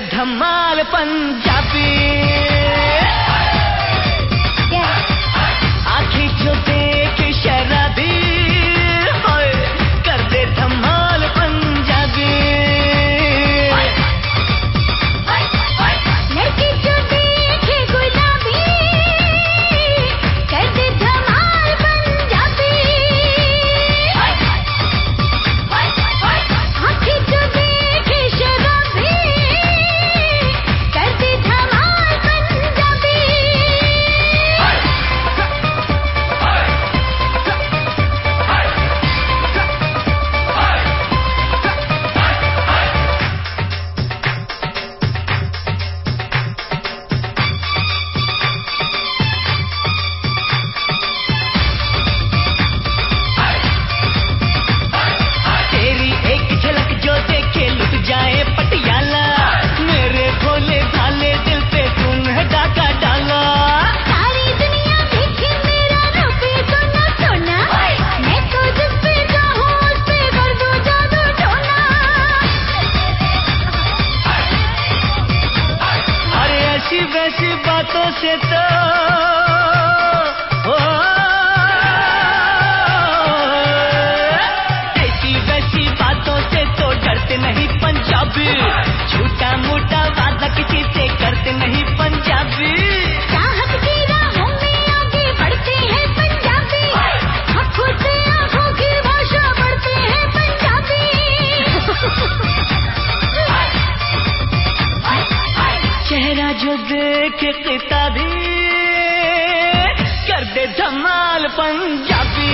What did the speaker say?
धमाल पंजाबी। वैसी बातों से तो ऐसी वैसी बातों से तो डरते नहीं पंजाबी। छोटा मोटा वादा किसी से करते नहीं पंजाबी। देखे किताबी कर दे धमाल पंजाबी।